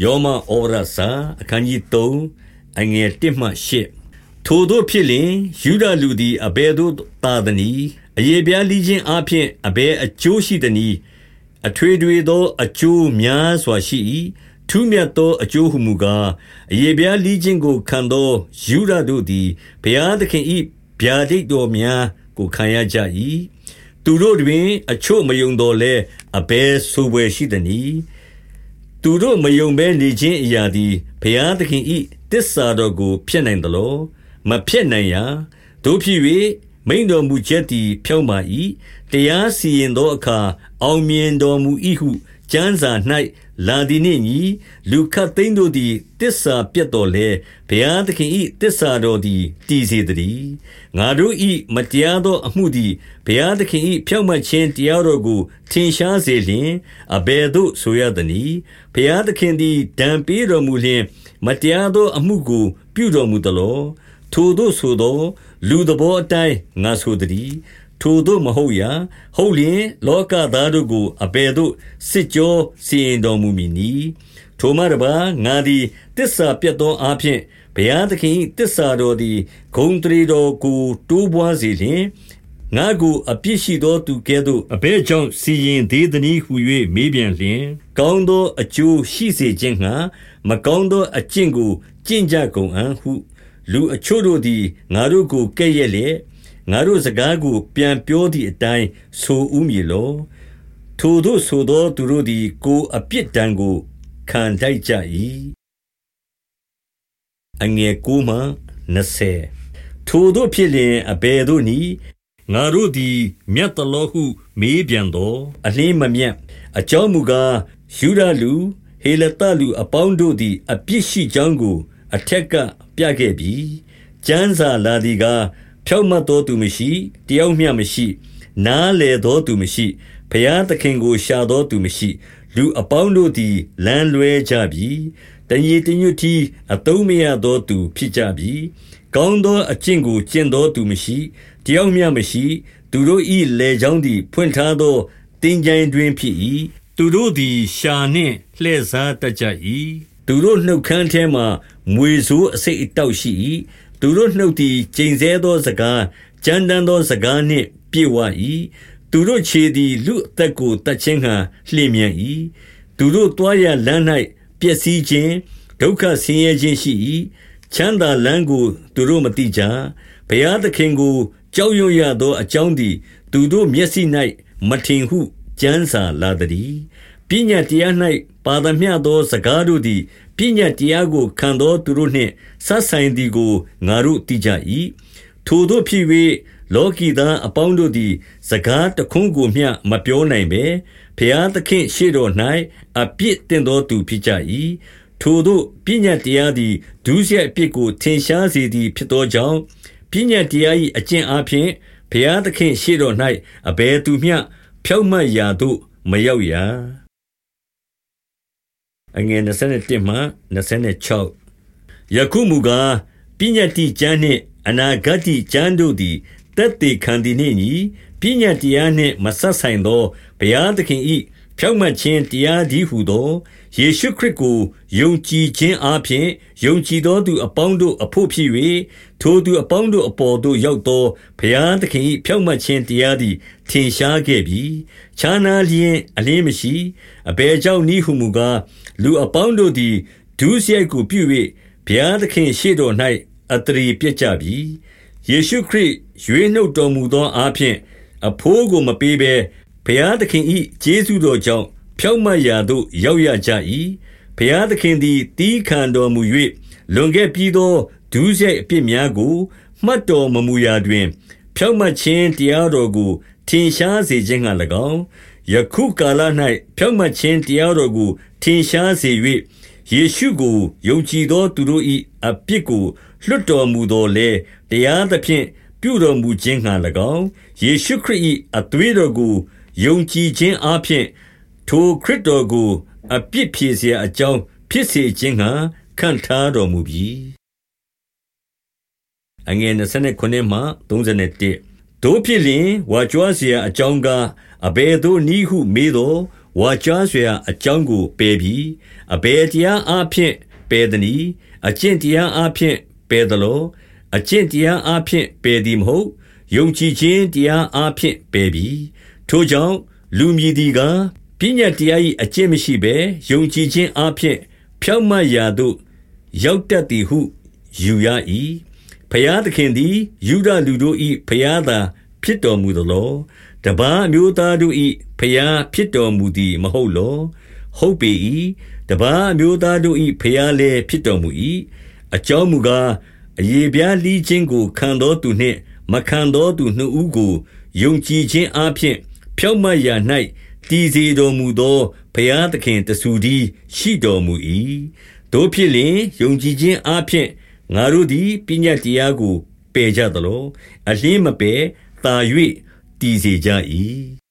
ယောမဩဝါဒစာအခန်းကြီး3အငယ်1မှ8ထိုတို့ဖြစ်လင်ယူဒလူသည်အဘယ်သို့သာသနည်းအယေပြားလိချင်းအဖျင်အဘယ်အကျိုးရှိသနည်းအထွေထွေသောအကျိုးများစွာရှိ၏ထူးမြတ်သောအကျိုးဟုမူကားအယေပြားလိချင်းကိုခံသောယူဒတို့သည်ဘုရားသခင်၏ဗျာဒိတ်တော်များကိုခံရကြ၏သူတို့တွင် အချို့မယုံတော်လဲအဘယ်ဆိုပွဲရှိသနည်း သူတို့မယုံဘဲနေခြင်းအရာသည်ဘုရားသခင်၏တစ္ဆာတော်ကိုဖျက်နိုင်သလောမဖျက်နိုင်ရာတို့ဖြစ်၍မိန်တော်မူချက်သည် ဖြောင့်ပါ၏တရားစီရင်သောအခါအောင်မြင်တော်မူ၏ဟု ကျမ်းစာ၌လာသည်နှင့်ညီလူခတ်သိမ်းတို့သည်တစ္ဆာပြတ်တော်လဲဘုရားသခင်၏တစ္ဆာတော်သည်တည်စေတည်းငါတို့၏မတရားသောအမှုသည်ဘုရားသခင်၏ဖြောင့်မတ်ခြင်းတရားတော်ကိုထင်ရှားစေလျင်အဘယ်သို့ဆိုရသနည်းဘုရားသခင်သည်ဒဏ်ပေးတော်မူလျင်မတရားသောအမှုကို ပြုတော်မူသလောထိုတို့ဆိုသော လူသဘောအတိုင်းငါဆိုသည် ထိုတို့မဟုတ်ရာဟုတ်လျင် လောကသားတို့ကိုအဘယ်သို့စစ်ကြောစီရင်တော်မူမည်နည်းထိုမှတပါငါသည်တစ္ဆာပြတ်သောအဖြစ်ဘုရားသခင်တစ္ဆာတော်သည်ဂုံတရီတော်ကိုတိုးပွားစေလျင်ငါကိုအပြစ်ရှိသောသူကဲ့သို့အဘဲကြောင့်စီရင်သေးသည်ဟု၍မေးပြန်လျင် ကောင်းသောအကျိုးရှိစေခြင်းငှာမကောင်းသောအကျင့်ကိုကျင့်ကြကုန်အံ့ဟု လူအချို့တို့သည်ငါတို့ကိုကဲ့ရဲ့လျက် ငါတို့စကားကို ပြန်ပြောသည့်အတိုင်းဆိုဦးမည်လောထိုတို့ဆိုသောသူတို့သည် ကိုအပြစ်ဒဏ်ကို ခံထိုက်ကြ၏အငယ်ကူမှ20ထိုတို့ဖြစ်လျင်အဘယ်သို့နည်းငါတို့သည် မြတ်တလောဟု မေးပြန်သောအလင်းမမြတ်အကြောင်းမူကားယူဒလူဟေလတလူအပေါင်းတို့သည် အပြစ်ရှိကြောင်းကို အထက်ကပြခဲ့ပြီကျမ်းစာလာသည်ကား ဖြောက်မတ်သောသူမရှိတယောက်မျှမရှိနားလေသောသူမရှိဘုရားသခင်ကိုရှာသောသူမရှိ လူအပေါင်းတို့သည်လမ်းလွဲကြပြီတညီတညွတ်တီအတုံးမရသောသူဖြစ်ကြပြီကောင်းသောအကျင့်ကိုကျင့်သောသူမရှိတယောက်မျှမရှိ သူတို့၏လေချောင်းသည် ဖွင့်ထားသောတင်ကြိုင်တွင်ဖြစ်၏သူတို့သည်ရှာနှင့်လှည့်စားတတ်ကြ၏သူတို့နှုတ်ခမ်းထဲမှမွေဆိုးအစိတ်အတောက်ရှိ၏ သူတို့နှုတ်သည် ကျိန်ဆဲသောစကား ကြမ်းတမ်းသောစကားနှင့် ပြည့်ဝ၏သူတို့ခြေသည် လူအသက်ကိုတတ်ခြင်းဟံလျင်မြန်၏သူတို့တွားရလမ်း၌ပျက်စီးခြင်း ဒုက္ခဆင်းရဲခြင်းရှိ၏ချမ်းသာလမ်းကို သူတို့မသိကြ ဘုရားသခင်ကို ကြောက်ရွံ့ရသောအကြောင်းသည် သူတို့မျက်စိ၌မထင်ဟုကြမ်းစာလာသည် ပညာတရား၌ပါသမျှသော စကားတို့သည် ပညာတရားကို ခံသောသူတို့နှင့်ဆက်ဆိုင်သည်ကို ငါတို့သိကြ၏ထိုတို့ဖြစ်၍လောကီသားအပေါင်းတို့သည် စကားတခွန်းကိုမျှ မပြောနိုင်ဘဲဖျားသခင်ရှေ့တော်၌အပြစ်တင်သောသူဖြစ်ကြ၏ထိုတို့ပညာတရားသည် ဒုစရိုက်အပြစ်ကို ထင်ရှားစေသည်ဖြစ်သောကြောင့် ပညာတရား၏အကျင့်အပြင်ဘုရားသခင်ရှေ့တော်၌အဘယ်သူမျှ ဖြောက်မတ်ရာသို့ မရောက်ရာ အငယ်27မှ26ယခုမူကားပညာတိကျမ်းနှင့်အနာဂတ်တိကျမ်းတို့သည်တက်တေခံသည်နှင့်ညီပညာတရားနှင့်မဆက်ဆိုင်သောဘုရားသခင်၏ ဖြောင့်မတ်ခြင်းတရားဒီဟုသောယေရှုခရစ်ကိုယုံကြည်ခြင်းအပြင်ယုံကြည်သောသူအပေါင်းတို့အဖို့ဖြစ်၍ထိုသူအပေါင်းတို့အပေါ်သို့ရောက်သောဘုရားသခင်၏ဖြောင့်မတ်ခြင်းတရားသည်ထင်ရှားခဲ့ပြီခြားနာလျင်အလင်းမရှိအဘယ်ကြောင့်နည်းဟုမူကားလူအပေါင်းတို့သည်ဒုစရိုက်ကိုပြု၍ဘုရားသခင်ရှေ့တော်၌အတရီပြက်ကြပြီယေရှုခရစ်ရွေးနှုတ်တော်မူသောအားဖြင့်အဖိုးကိုမပေးဘဲ ဘုရားသခင်၏ကျေးဇူးတော်ကြောင့် ဖြောင့်မတ်ရာသို့ ရောက်ရကြ၏ဘုရားသခင်သည်တီးခံတော်မူ၍လွန်ခဲ့ပြီးသော ဒုစရိုက်အပြစ်များကို မှတ်တော်မမူရာတွင် ဖြောင့်မတ်ခြင်းတရားတော်ကို ထင်ရှားစေခြင်းငှာ၎င်း ယခုကာလ၌ဖြောင့်မတ်ခြင်းတရားတော်ကို ထင်ရှားစေ၍ယေရှုကို ယုံကြည်သောသူတို့၏အပြစ်ကို လွတ်တော်မူသောလေတရားသဖြင့် ပြုတော်မူခြင်းငှာ၎င်း ယေရှုခရစ်၏အသွေးတော်ကို ယုံကြည်ခြင်းအပြင်ထိုခရစ်တော်ကို အပြစ်ဖြေစရာအကြောင်းဖြစ်စေခြင်းဟံခံထားတော်မူပြီအငယ်29မှ31တို့ဖြစ်လျင်ဝါကြွားစရာအကြောင်းကားအဘယ်သို့နည်းဟုမေးတော်ဝါကြွားစရာအကြောင်းကိုပယ်ပြီးအဘယ်တရားအပြင်ပယ်သည်အကျင့်တရားအပြင်ပယ်သလိုအကျင့်တရားအပြင်ပယ်သည်မဟုတ်ယုံကြည်ခြင်းတရားအပြင်ပယ်ပြီး ထိုကြောင့်လူမြည်သည်ကပညာတရား၏အကျင့်မရှိဘဲယုံကြည်ခြင်းအားဖြင့်ဖြောက်မတ်ရာသို့ရောက်တတ်သည်ဟုယူရ၏ဖျားသခင်သည်ယူဒလူတို့၏ဖျားသာဖြစ်တော်မူသလောတပားမျိုးသားတို့၏ဖျားဖြစ်တော်မူသည်မဟုတ်လော ဟုတ်ပေ၏တပားမျိုးသားတို့၏ဖျားလည်းဖြစ်တော်မူ၏အကြောင်းမူကားအယေပြားလီးခြင်းကိုခံတော်သူနှင့် မခံတော်သူနှစ်ဦးကိုယုံကြည်ခြင်းအပြင် ဖြောက်မတ်ရာ၌တည်စေတော်မူသောဘုရားသခင်တဆူသည်ရှိတော်မူ၏တို့ဖြစ်လျင်ယုံကြည်ခြင်းအပြင်ငါတို့သည်ပညာတရားကိုပယ်ကြသလိုအလင်းမပယ်သာ၍တည်စေကြ၏